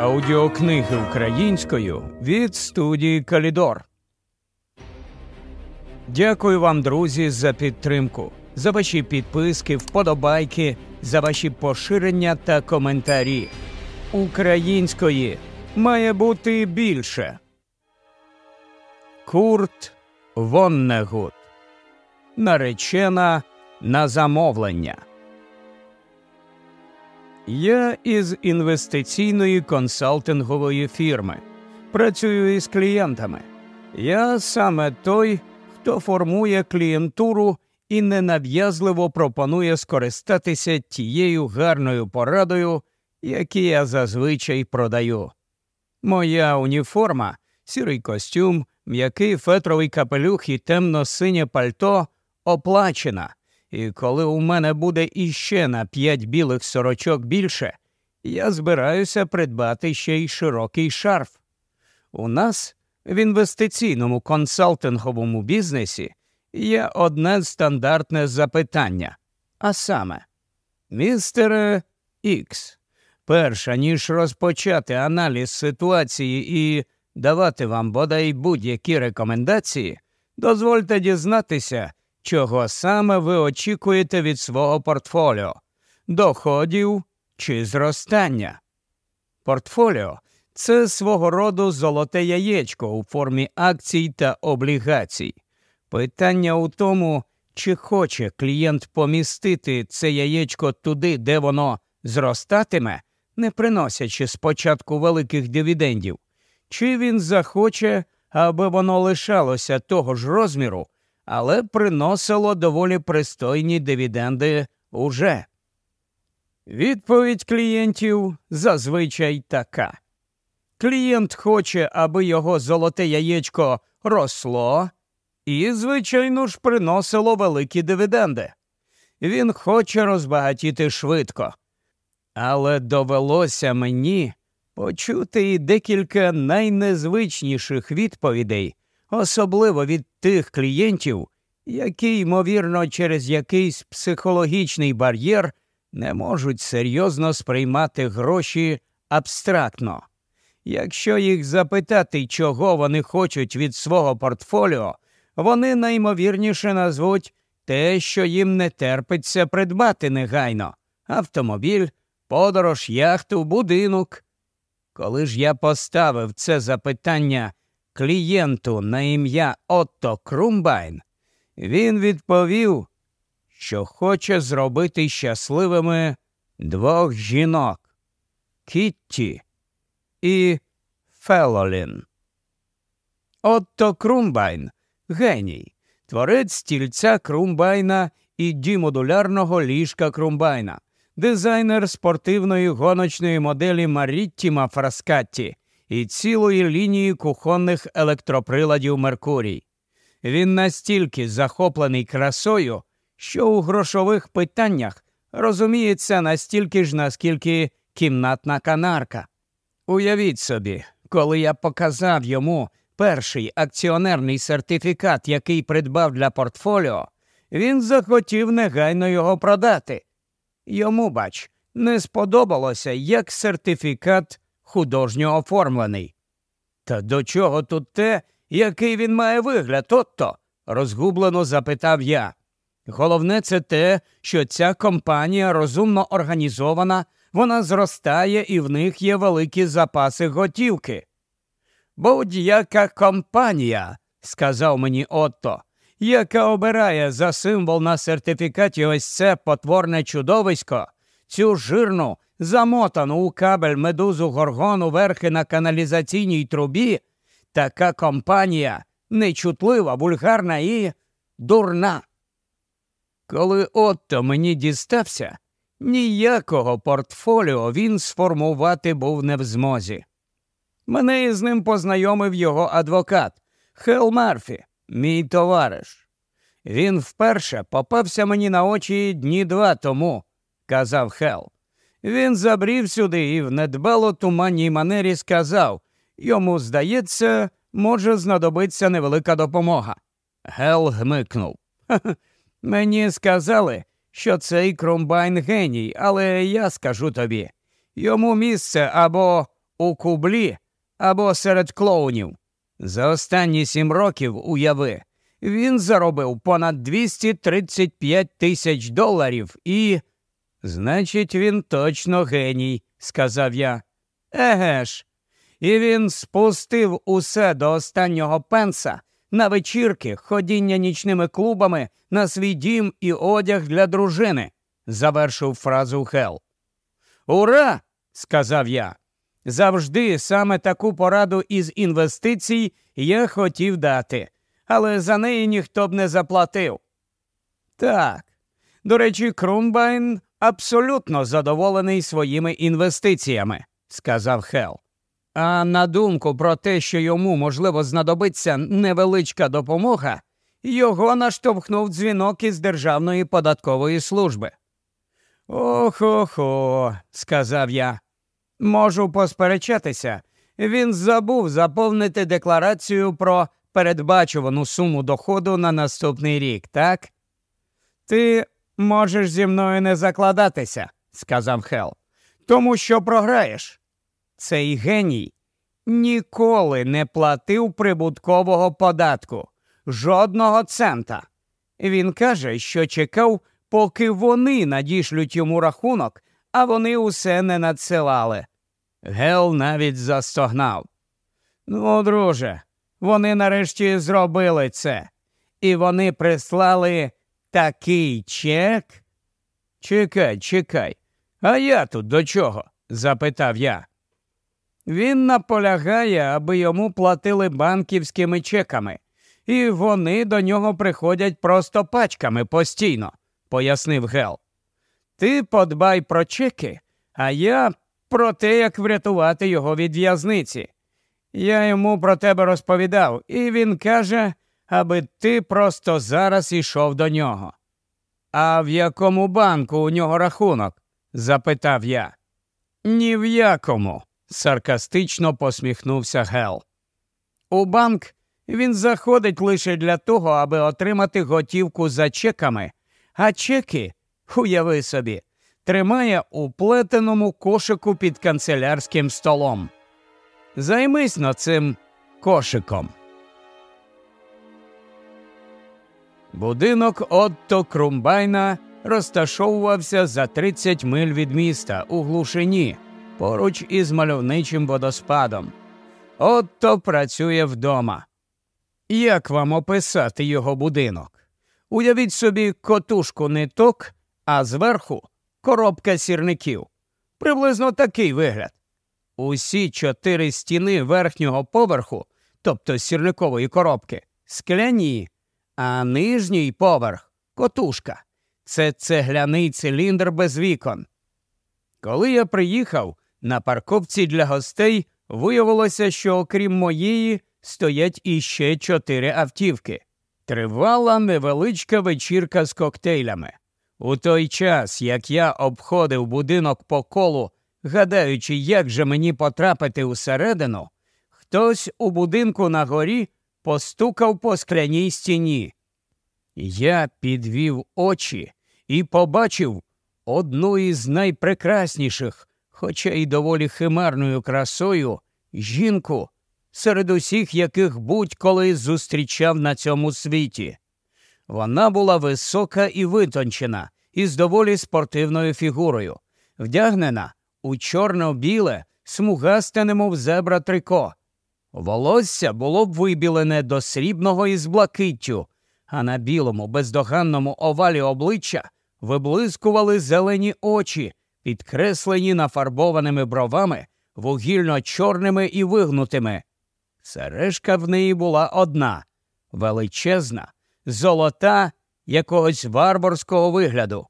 Аудіокниги українською від студії Калідор. Дякую вам, друзі, за підтримку, за ваші підписки, вподобайки, за ваші поширення та коментарі. Української має бути більше. Курт Воннегут. Наречена на замовлення. Я із інвестиційної консалтингової фірми. Працюю із клієнтами. Я саме той, хто формує клієнтуру і ненав'язливо пропонує скористатися тією гарною порадою, які я зазвичай продаю. Моя уніформа, сірий костюм, м'який фетровий капелюх і темно-синє пальто оплачена. І коли у мене буде іще на п'ять білих сорочок більше, я збираюся придбати ще й широкий шарф. У нас в інвестиційному консалтинговому бізнесі є одне стандартне запитання. А саме, містере Ікс, перша ніж розпочати аналіз ситуації і давати вам бодай будь-які рекомендації, дозвольте дізнатися чого саме ви очікуєте від свого портфоліо доходів чи зростання. Портфоліо це свого роду золоте яєчко у формі акцій та облігацій. Питання у тому, чи хоче клієнт помістити це яєчко туди, де воно зростатиме, не приносячи спочатку великих дивідендів, чи він захоче, аби воно лишалося того ж розміру, але приносило доволі пристойні дивіденди уже. Відповідь клієнтів зазвичай така. Клієнт хоче, аби його золоте яєчко росло і, звичайно ж, приносило великі дивіденди. Він хоче розбагатіти швидко. Але довелося мені почути і декілька найнезвичніших відповідей особливо від тих клієнтів, які, ймовірно, через якийсь психологічний бар'єр не можуть серйозно сприймати гроші абстрактно. Якщо їх запитати, чого вони хочуть від свого портфоліо, вони наймовірніше назвуть те, що їм не терпиться придбати негайно автомобіль, подорож, яхту, будинок. Коли ж я поставив це запитання клієнту на ім'я Отто Крумбайн, він відповів, що хоче зробити щасливими двох жінок Кітті і Фелолін. Отто Крумбайн геній, творець стільця Крумбайна і дімодулярного ліжка Крумбайна, дизайнер спортивної гоночної моделі Маріттіма Фраскатті, і цілої лінії кухонних електроприладів Меркурій. Він настільки захоплений красою, що у грошових питаннях розуміється настільки ж, наскільки кімнатна канарка. Уявіть собі, коли я показав йому перший акціонерний сертифікат, який придбав для портфоліо, він захотів негайно його продати. Йому, бач, не сподобалося, як сертифікат художньо оформлений. Та до чого тут те, який він має вигляд, отто? розгублено запитав я. Головне, це те, що ця компанія розумно організована, вона зростає і в них є великі запаси готівки. Будь-яка компанія, сказав мені Отто, яка обирає за символ на сертифікаті ось це потворне чудовисько, цю жирну, замотану у кабель медузу горгону верхи на каналізаційній трубі, така компанія нечутлива, вульгарна і дурна. Коли Отто мені дістався, ніякого портфоліо він сформувати був не в змозі. Мене із ним познайомив його адвокат Хел Марфі, мій товариш. Він вперше попався мені на очі дні два тому, казав Хел. Він забрів сюди і в недбало туманній манері сказав йому, здається, може знадобиться невелика допомога. Гел гмикнув. Мені сказали, що цей Крумбайн геній, але я скажу тобі йому місце або у кублі або серед клоунів. За останні сім років, уяви, він заробив понад 235 тисяч доларів і. Значить, він точно геній, сказав я. Еге ж. І він спустив усе до останнього пенса на вечірки, ходіння нічними клубами, на свій дім і одяг для дружини, завершив фразу Хел. Ура! сказав я. Завжди саме таку пораду із інвестицій я хотів дати, але за неї ніхто б не заплатив. Так. До речі, Крумбайн абсолютно задоволений своїми інвестиціями, сказав Хел. А на думку про те, що йому, можливо, знадобиться невеличка допомога, його наштовхнув дзвінок із Державної податкової служби. Охо-хо, сказав я. Можу посперечатися. Він забув заповнити декларацію про передбачувану суму доходу на наступний рік, так? Ти можеш зі мною не закладатися, сказав Хел, тому що програєш. Цей геній ніколи не платив прибуткового податку, жодного цента. Він каже, що чекав, поки вони надішлють йому рахунок, а вони усе не надсилали. Гел навіть застогнав. Ну, друже, вони нарешті зробили це, і вони прислали такий чек. Чекай, чекай, а я тут до чого? запитав я. Він наполягає, аби йому платили банківськими чеками, і вони до нього приходять просто пачками постійно, пояснив Гел. Ти подбай про чеки, а я про те, як врятувати його від в'язниці. Я йому про тебе розповідав, і він каже, аби ти просто зараз ішов до нього. А в якому банку у нього рахунок? запитав я. Ні в якому, саркастично посміхнувся Гел. У банк він заходить лише для того, аби отримати готівку за чеками, а чеки, уяви собі, тримає у плетеному кошику під канцелярським столом. Займись на цим кошиком. Будинок Отто Крумбайна розташовувався за 30 миль від міста у глушині, поруч із мальовничим водоспадом. Отто працює вдома. Як вам описати його будинок? Уявіть собі котушку ниток, а зверху коробка сірників. Приблизно такий вигляд. Усі чотири стіни верхнього поверху, тобто сірникової коробки, скляні, а нижній поверх котушка. Це цегляний циліндр без вікон. Коли я приїхав, на парковці для гостей виявилося, що окрім моєї стоять іще чотири автівки. Тривала невеличка вечірка з коктейлями. У той час, як я обходив будинок по колу, гадаючи, як же мені потрапити усередину, хтось у будинку на горі постукав по скляній стіні. Я підвів очі і побачив одну із найпрекрасніших, хоча й доволі химерною красою, жінку, серед усіх яких будь-коли зустрічав на цьому світі. Вона була висока і витончена, із доволі спортивною фігурою, вдягнена у чорно-біле, смугасте, немов зебра трико. Волосся було б вибілене до срібного із блакиттю, а на білому, бездоганному овалі обличчя виблискували зелені очі, підкреслені нафарбованими бровами, вугільно чорними і вигнутими. Сережка в неї була одна величезна, золота якогось варварського вигляду.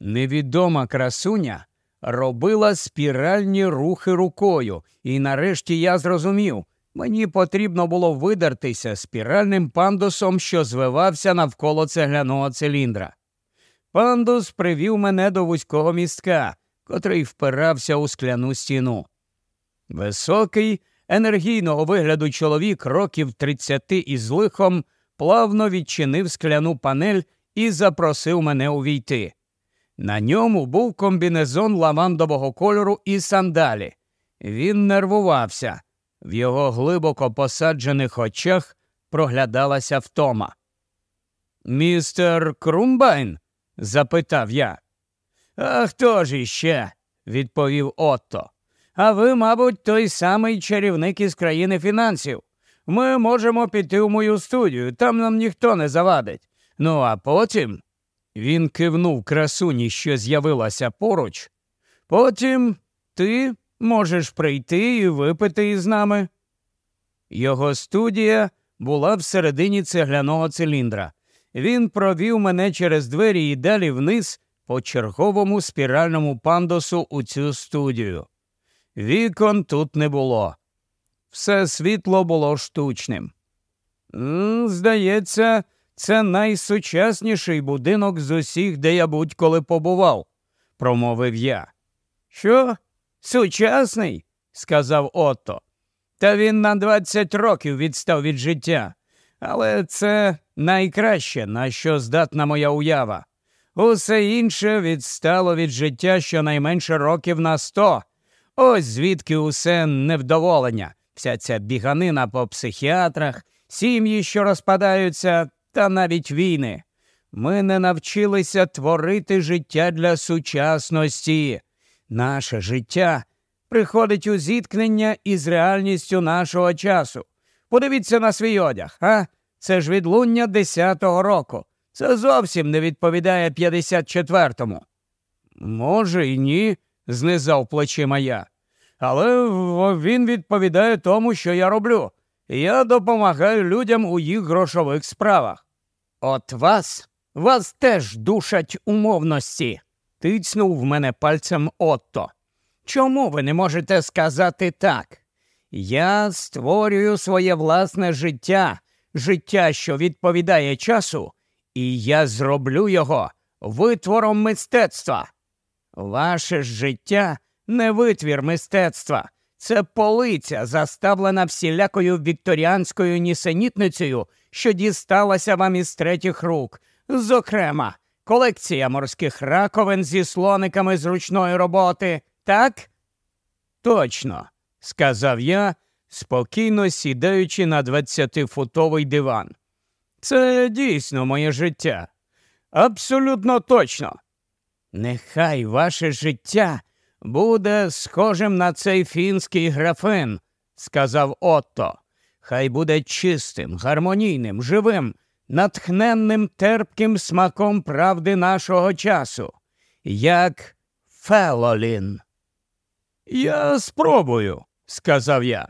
Невідома красуня робила спіральні рухи рукою, і нарешті я зрозумів, мені потрібно було видертися спіральним пандусом, що звивався навколо цегляного циліндра. Пандус привів мене до вузького містка, котрий впирався у скляну стіну. Високий, енергійного вигляду чоловік років тридцяти із лихом плавно відчинив скляну панель і запросив мене увійти. На ньому був комбінезон лавандового кольору і сандалі. Він нервувався. В його глибоко посаджених очах проглядалася втома. Містер Крумбайн? запитав я. А хто ж іще? відповів Отто. А ви, мабуть, той самий чарівник із країни фінансів. Ми можемо піти в мою студію, там нам ніхто не завадить. Ну, а потім він кивнув красуні, що з'явилася поруч. Потім ти можеш прийти і випити із нами. Його студія була всередині цегляного циліндра. Він провів мене через двері і далі вниз по черговому спіральному пандосу у цю студію. Вікон тут не було. Все світло було штучним. Здається, це найсучасніший будинок з усіх, де я будь-коли побував, промовив я. Що? Сучасний? сказав Отто. Та він на 20 років відстав від життя. Але це найкраще, на що здатна моя уява. Усе інше відстало від життя щонайменше років на сто. Ось звідки усе невдоволення, вся ця біганина по психіатрах, сім'ї, що розпадаються, та навіть війни. Ми не навчилися творити життя для сучасності. Наше життя приходить у зіткнення із реальністю нашого часу. Подивіться на свій одяг, а? Це ж відлуння 10-го року. Це зовсім не відповідає 54-му. Може, і ні, знизав плечима я. Але він відповідає тому, що я роблю. Я допомагаю людям у їх грошових справах. От вас, вас теж душать умовності, тицнув мене пальцем Отто. Чому ви не можете сказати так? Я створюю своє власне життя, життя, що відповідає часу, і я зроблю його витвором мистецтва. Ваше життя не витвір мистецтва, це полиця, заставлена всілякою вікторіанською нісенітницею, що дісталася вам із третіх рук. Зокрема, колекція морських раковин зі слониками зручної роботи, так? Точно, сказав я, спокійно сідаючи на двадцятифутовий диван. Це дійсно моє життя. Абсолютно точно. Нехай ваше життя буде схожим на цей фінський графин, сказав Отто. Хай буде чистим, гармонійним, живим, натхненним терпким смаком правди нашого часу, як Фелолін. Я спробую, сказав я.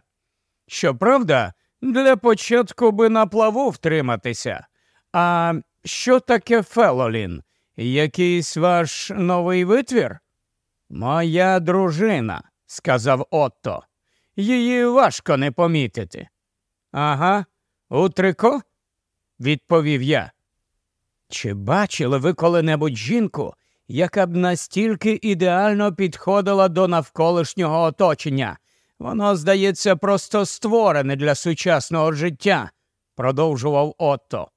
Щоправда, для початку би на плаву втриматися. А що таке Фелолін? Якийсь ваш новий витвір? Моя дружина, сказав Отто. Її важко не помітити. Ага, у трико? Відповів я. Чи бачили ви коли-небудь жінку, яка б настільки ідеально підходила до навколишнього оточення? Воно, здається, просто створене для сучасного життя, продовжував Отто.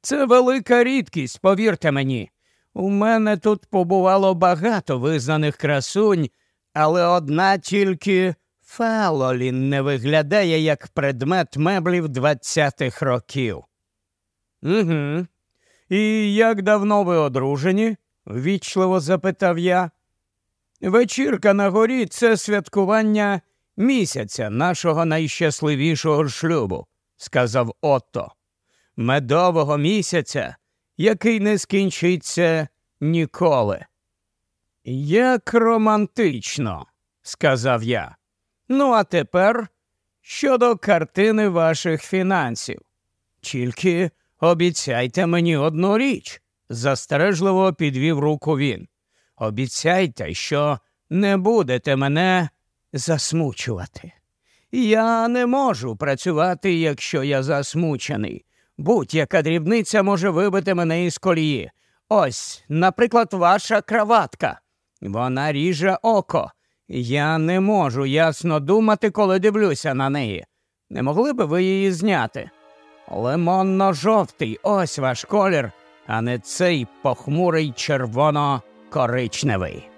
Це велика рідкість, повірте мені. У мене тут побувало багато визнаних красунь, але одна тільки Фалолін не виглядає як предмет меблів двадцятих років. Угу. І як давно ви одружені? ввічливо запитав я. Вечірка на горі це святкування місяця нашого найщасливішого шлюбу, сказав Отто. Медового місяця, який не скінчиться ніколи. Як романтично, сказав я. Ну, а тепер щодо картини ваших фінансів. Тільки обіцяйте мені одну річ, застережливо підвів руку він. Обіцяйте, що не будете мене засмучувати. Я не можу працювати, якщо я засмучений. Будь-яка дрібниця може вибити мене із колії. Ось, наприклад, ваша краватка. Вона ріже око. Я не можу ясно думати, коли дивлюся на неї. Не могли би ви її зняти? Лимонно-жовтий, ось ваш колір, а не цей похмурий червоно коричневий.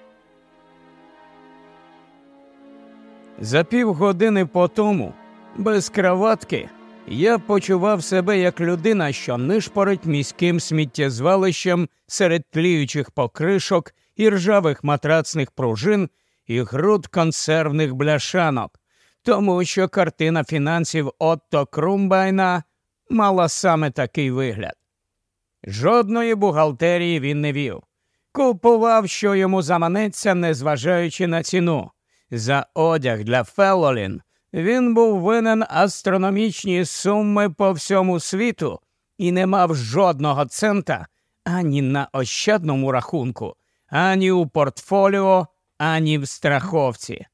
За півгодини по тому, без краватки, я почував себе як людина, що нишпорить міським сміттєзвалищем серед тліючих покришок і ржавих матрацних пружин і груд консервних бляшанок, тому що картина фінансів Отто Крумбайна мала саме такий вигляд. Жодної бухгалтерії він не вів. Купував, що йому заманеться, незважаючи на ціну. За одяг для Феллолін він був винен астрономічні суми по всьому світу і не мав жодного цента ані на ощадному рахунку, ані у портфоліо, ані в страховці.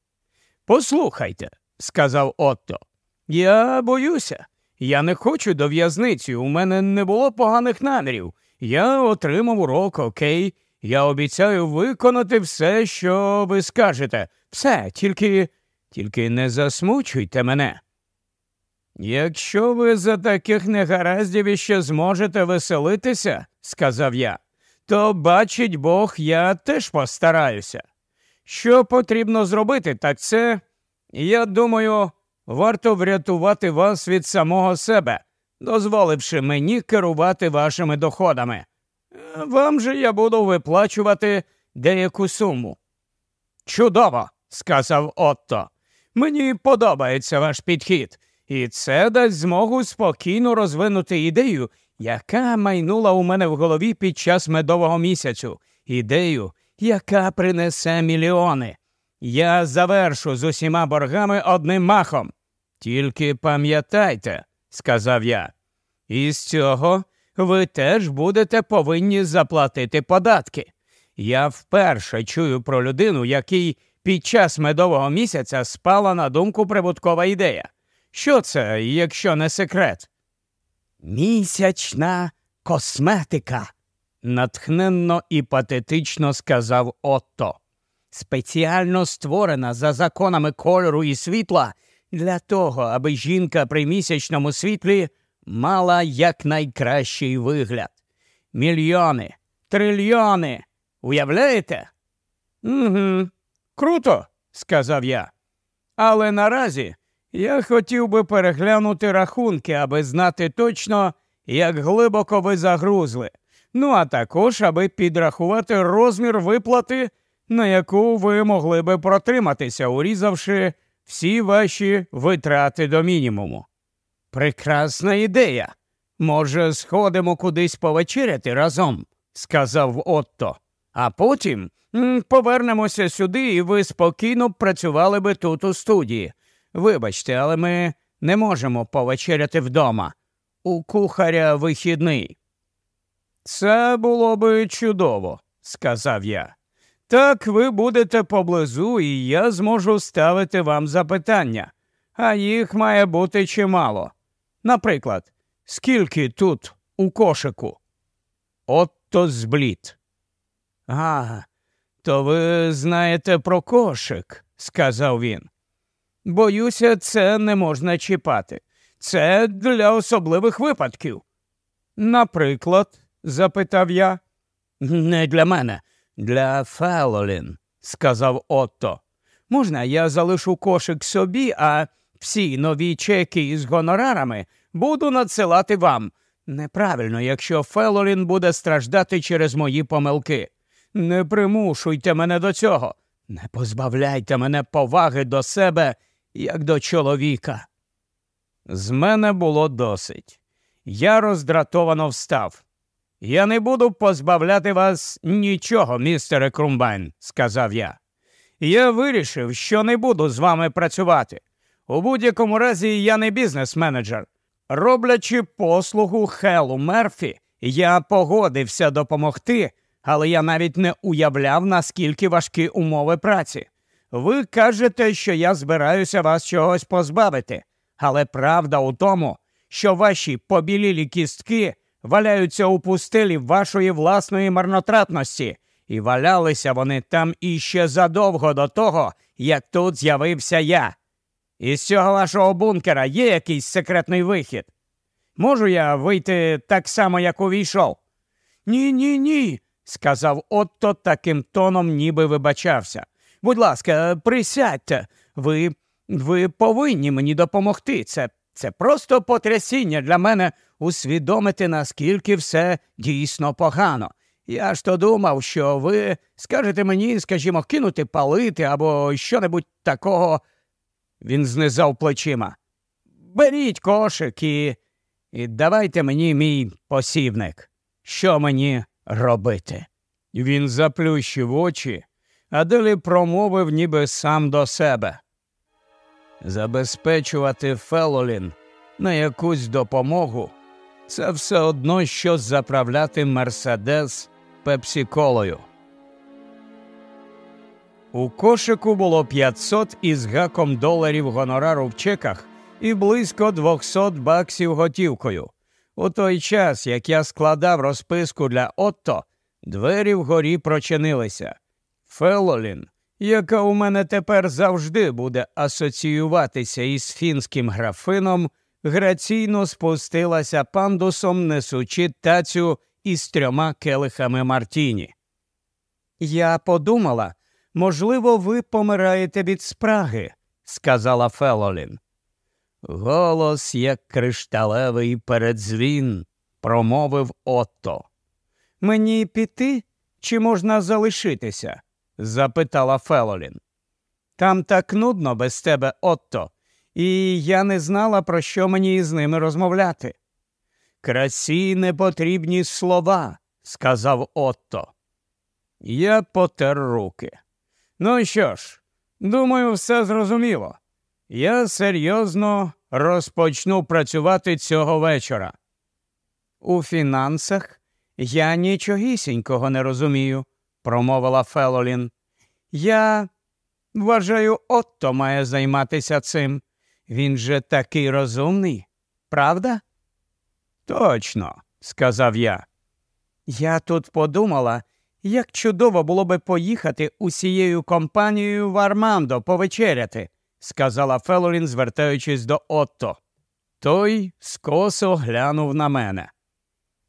Послухайте, сказав Отто, я боюся. Я не хочу до в'язниці. У мене не було поганих намірів. Я отримав урок, окей. Я обіцяю виконати все, що ви скажете. Все, тільки тільки не засмучуйте мене. Якщо ви за таких негараздів іще зможете веселитися, сказав я, то бачить Бог, я теж постараюся. Що потрібно зробити, так це, я думаю, варто врятувати вас від самого себе, дозволивши мені керувати вашими доходами. Вам же я буду виплачувати деяку суму. Чудово, сказав Отто. Мені подобається ваш підхід, і це дасть змогу спокійно розвинути ідею, яка майнула у мене в голові під час медового місяцю, ідею, яка принесе мільйони. Я завершу з усіма боргами одним махом. Тільки пам'ятайте, сказав я, із цього ви теж будете повинні заплатити податки. Я вперше чую про людину, який під час медового місяця спала на думку прибуткова ідея. Що це, якщо не секрет? Місячна косметика, натхненно і патетично сказав Отто. Спеціально створена за законами кольору і світла для того, аби жінка при місячному світлі мала якнайкращий вигляд. Мільйони, трильйони. Уявляєте? Угу, Круто, сказав я. Але наразі я хотів би переглянути рахунки, аби знати точно, як глибоко ви загрузли. Ну а також, аби підрахувати розмір виплати, на яку ви могли би протриматися, урізавши всі ваші витрати до мінімуму. Прекрасна ідея. Може, сходимо кудись повечеряти разом, сказав Отто, а потім повернемося сюди, і ви спокійно працювали би тут у студії. Вибачте, але ми не можемо повечеряти вдома. У кухаря вихідний. Це було би чудово, сказав я. Так ви будете поблизу, і я зможу ставити вам запитання, а їх має бути чимало. Наприклад, скільки тут у кошику? Отто зблід. А, то ви знаєте про кошик, сказав він. Боюся, це не можна чіпати. Це для особливих випадків. Наприклад, запитав я. Не для мене, для Фелолін, сказав Отто. Можна я залишу кошик собі, а всі нові чеки із гонорарами буду надсилати вам. Неправильно, якщо Фелолін буде страждати через мої помилки. Не примушуйте мене до цього, не позбавляйте мене поваги до себе, як до чоловіка. З мене було досить. Я роздратовано встав. Я не буду позбавляти вас нічого, містере Крумбайн, сказав я. Я вирішив, що не буду з вами працювати. У будь-якому разі я не бізнес-менеджер. Роблячи послугу Хелу Мерфі, я погодився допомогти, але я навіть не уявляв, наскільки важкі умови праці. Ви кажете, що я збираюся вас чогось позбавити, але правда у тому, що ваші побілілі кістки валяються у пустелі вашої власної марнотратності, і валялися вони там іще задовго до того, як тут з'явився я. Із цього вашого бункера є якийсь секретний вихід? Можу я вийти так само, як увійшов? Ні, ні, ні, сказав Отто таким тоном, ніби вибачався. Будь ласка, присядьте, ви Ви повинні мені допомогти. Це це просто потрясіння для мене усвідомити, наскільки все дійсно погано. Я ж то думав, що ви скажете мені, скажімо, кинути палити або що-небудь такого. Він знизав плечима. Беріть кошик і, і давайте мені мій посівник. Що мені робити? Він заплющив очі, а далі промовив ніби сам до себе. Забезпечувати Фелолін на якусь допомогу це все одно, що заправляти Мерседес пепсіколою. У кошику було 500 із гаком доларів гонорару в чеках і близько 200 баксів готівкою. У той час, як я складав розписку для Отто, двері вгорі прочинилися. Фелолін, яка у мене тепер завжди буде асоціюватися із фінським графином, граційно спустилася пандусом, несучи тацю із трьома келихами Мартіні. Я подумала, можливо, ви помираєте від спраги, сказала Фелолін. Голос, як кришталевий передзвін, промовив Отто. Мені піти чи можна залишитися? запитала Фелолін. Там так нудно без тебе, Отто, і я не знала, про що мені із ними розмовляти. Красі не потрібні слова, сказав Отто. Я потер руки. Ну що ж, думаю, все зрозуміло. Я серйозно розпочну працювати цього вечора. У фінансах я нічогісінького не розумію, промовила Фелолін. Я вважаю, Отто має займатися цим. Він же такий розумний, правда? Точно, сказав я. Я тут подумала, як чудово було би поїхати усією компанією в Армандо повечеряти, сказала Фелорін, звертаючись до Отто. Той скосо глянув на мене.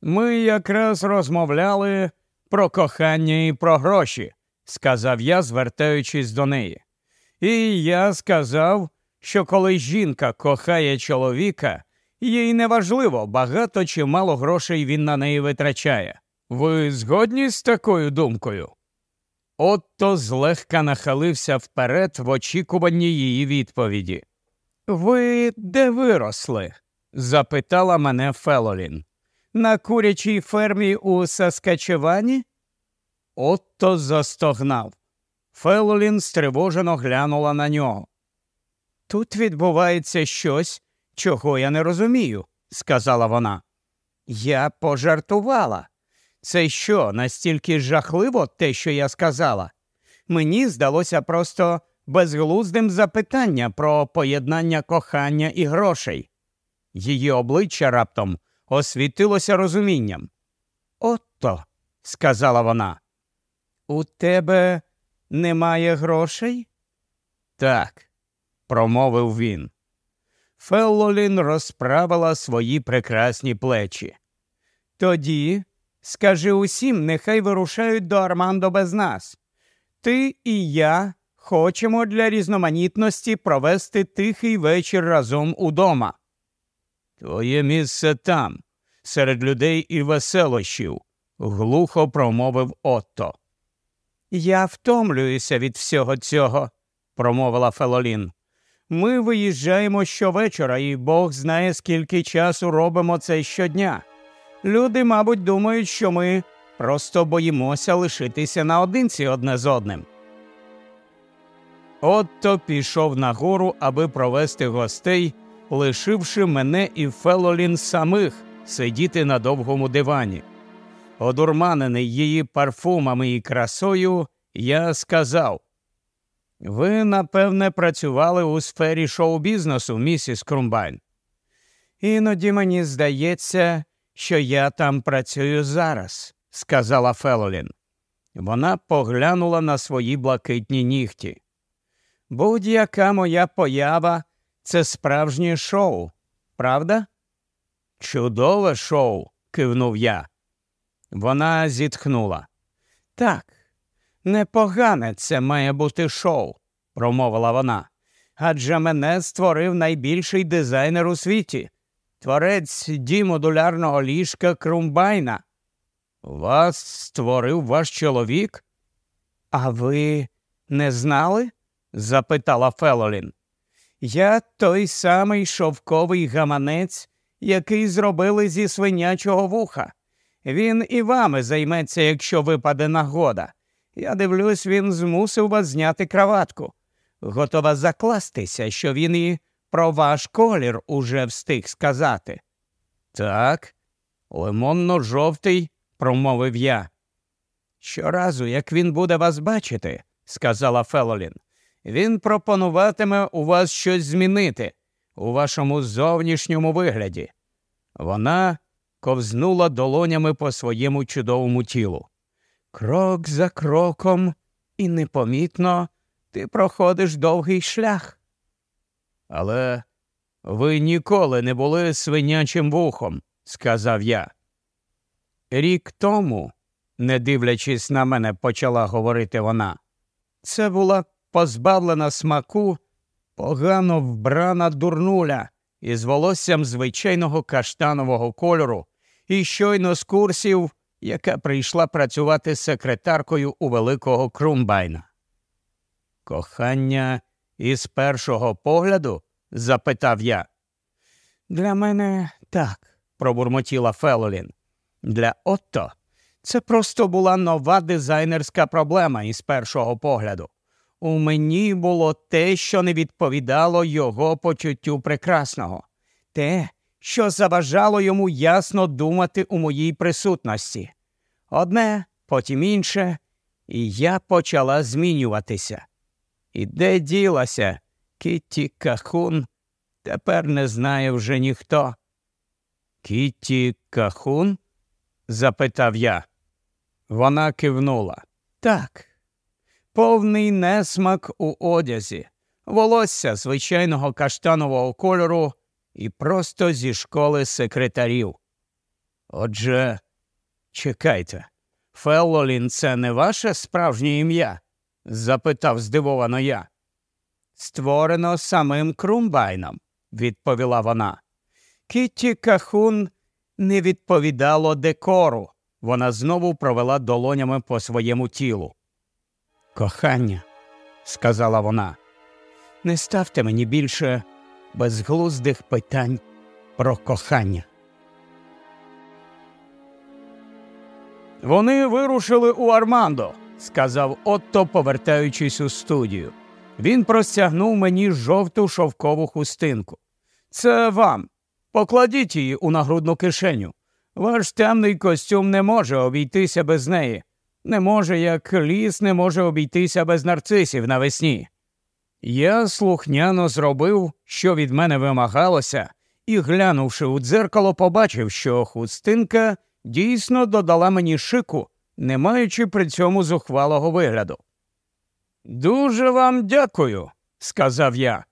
Ми якраз розмовляли про кохання і про гроші, сказав я, звертаючись до неї. І я сказав, що коли жінка кохає чоловіка, їй неважливо, багато чи мало грошей він на неї витрачає. Ви згодні з такою думкою? Отто злегка нахилився вперед в очікуванні її відповіді. Ви де виросли? запитала мене Фелолін. На курячій фермі у Саскачевані? Отто застогнав. Фелолін стривожено глянула на нього. Тут відбувається щось, чого я не розумію, сказала вона. Я пожартувала. Це що, настільки жахливо те, що я сказала? Мені здалося просто безглуздим запитання про поєднання кохання і грошей. Її обличчя раптом освітилося розумінням. Отто, сказала вона, у тебе немає грошей? Так, промовив він. Феллолін розправила свої прекрасні плечі. Тоді скажи усім, нехай вирушають до Армандо без нас. Ти і я хочемо для різноманітності провести тихий вечір разом удома. Твоє місце там, серед людей і веселощів, глухо промовив Отто. Я втомлююся від всього цього, промовила Фелолін. Ми виїжджаємо щовечора, і Бог знає, скільки часу робимо це щодня. Люди, мабуть, думають, що ми просто боїмося лишитися наодинці одне з одним. Отто пішов нагору, аби провести гостей, лишивши мене і Фелолін самих сидіти на довгому дивані. Одурманений її парфумами і красою, я сказав ви, напевне, працювали у сфері шоу-бізнесу, місіс Крумбайн. Іноді мені здається, що я там працюю зараз, сказала Фелолін. Вона поглянула на свої блакитні нігті. Будь-яка моя поява це справжнє шоу, правда? Чудове шоу, кивнув я. Вона зітхнула. Так, непогане це має бути шоу, промовила вона. адже мене створив найбільший дизайнер у світі, творець дімодулярного ліжка Крумбайна. Вас створив ваш чоловік? А ви не знали? запитала Фелолін. Я той самий шовковий гаманець, який зробили зі свинячого вуха. Він і вами займеться, якщо випаде нагода. Я дивлюсь, він змусив вас зняти краватку. Готова закластися, що він і про ваш колір уже встиг сказати. Так, лимонно жовтий, промовив я. Щоразу, як він буде вас бачити, сказала Фелолін, він пропонуватиме у вас щось змінити у вашому зовнішньому вигляді. Вона ковзнула долонями по своєму чудовому тілу. Крок за кроком, і непомітно ти проходиш довгий шлях. Але ви ніколи не були свинячим вухом, сказав я. Рік тому, не дивлячись на мене, почала говорити вона. Це була позбавлена смаку, погано вбрана дурнуля із волоссям звичайного каштанового кольору і щойно з курсів, яка прийшла працювати секретаркою у великого Крумбайна. Кохання із першого погляду? запитав я. Для мене так, пробурмотіла Фелолін. Для Отто це просто була нова дизайнерська проблема із першого погляду. У мені було те, що не відповідало його почуттю прекрасного, те, що заважало йому ясно думати у моїй присутності. Одне, потім інше, і я почала змінюватися. І де ділася Кітті Кахун, тепер не знає вже ніхто. Кітті Кахун? запитав я. Вона кивнула. Так, повний несмак у одязі, волосся звичайного каштанового кольору і просто зі школи секретарів. Отже, чекайте, Феллолін це не ваше справжнє ім'я? запитав здивовано я. Створено самим Крумбайном, відповіла вона. Кітті Кахун не відповідало декору. Вона знову провела долонями по своєму тілу. Кохання, сказала вона, не ставте мені більше безглуздих питань про кохання. Вони вирушили у Армандо, сказав Отто, повертаючись у студію. Він простягнув мені жовту шовкову хустинку. Це вам. Покладіть її у нагрудну кишеню. Ваш темний костюм не може обійтися без неї. Не може, як ліс не може обійтися без нарцисів навесні. Я слухняно зробив, що від мене вимагалося, і, глянувши у дзеркало, побачив, що хустинка дійсно додала мені шику, не маючи при цьому зухвалого вигляду. Дуже вам дякую, сказав я.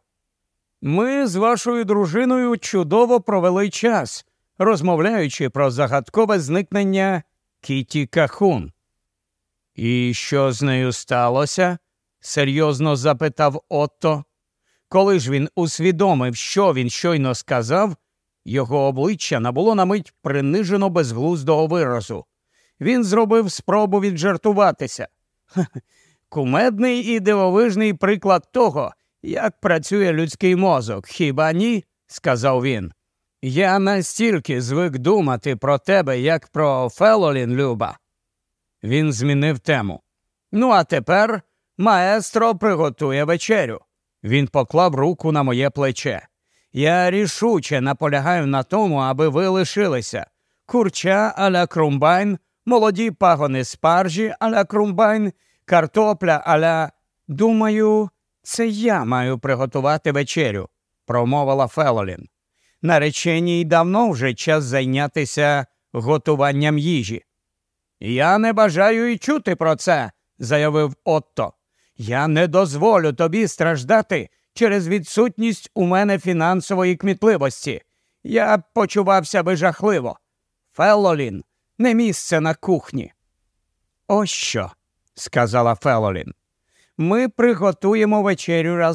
Ми з вашою дружиною чудово провели час, розмовляючи про загадкове зникнення Кіті Кахун. І що з нею сталося? серйозно запитав Отто. Коли ж він усвідомив, що він щойно сказав, його обличчя набуло на мить принижено безглуздого виразу. Він зробив спробу віджартуватися. Кумедний і дивовижний приклад того, як працює людський мозок, хіба ні? сказав він. Я настільки звик думати про тебе, як про Фелолін Люба. Він змінив тему. Ну, а тепер маестро приготує вечерю. Він поклав руку на моє плече. Я рішуче наполягаю на тому, аби ви лишилися. Курча аля крумбайн, молоді пагони спаржі аля крумбайн, картопля аля. Думаю, це я маю приготувати вечерю, промовила Фелолін. Нареченій давно вже час зайнятися готуванням їжі. Я не бажаю і чути про це, заявив Отто. Я не дозволю тобі страждати через відсутність у мене фінансової кмітливості. Я почувався би жахливо. Фелолін, не місце на кухні. Ось що, сказала Фелолін. Ми приготуємо вечерю разом.